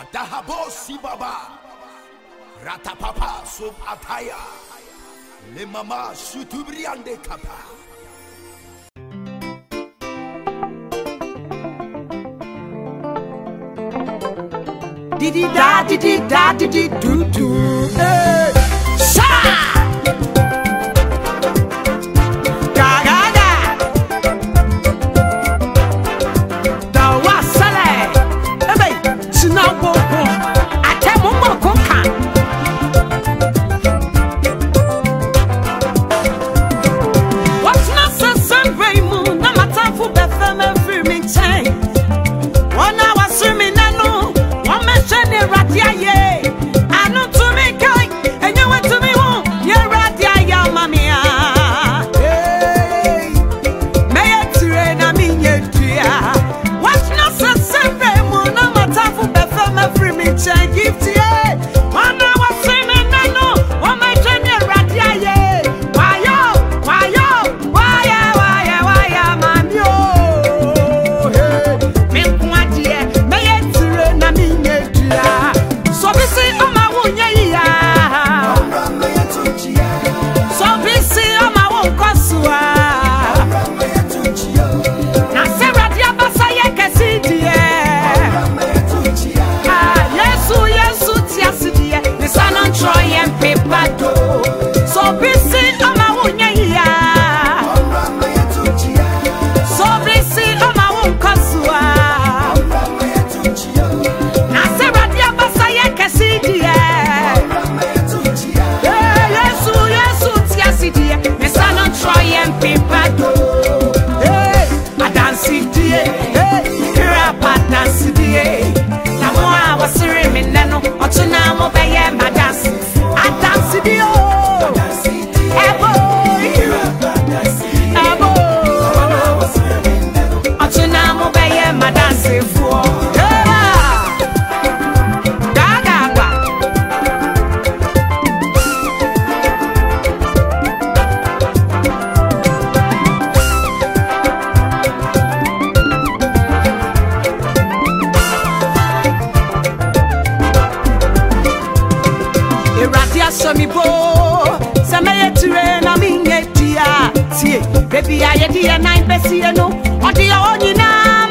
Atahabo Sibaba Ratapapa Sub Ataya Lemama Sutubriande Kapa. Didi da didi da didi doo doo hey. So mi bo sẹmẹ yẹ tire na mi nye tia tie Baby ayẹ di yẹ nan bẹ si yẹ no ọdi yẹ o nyinaa.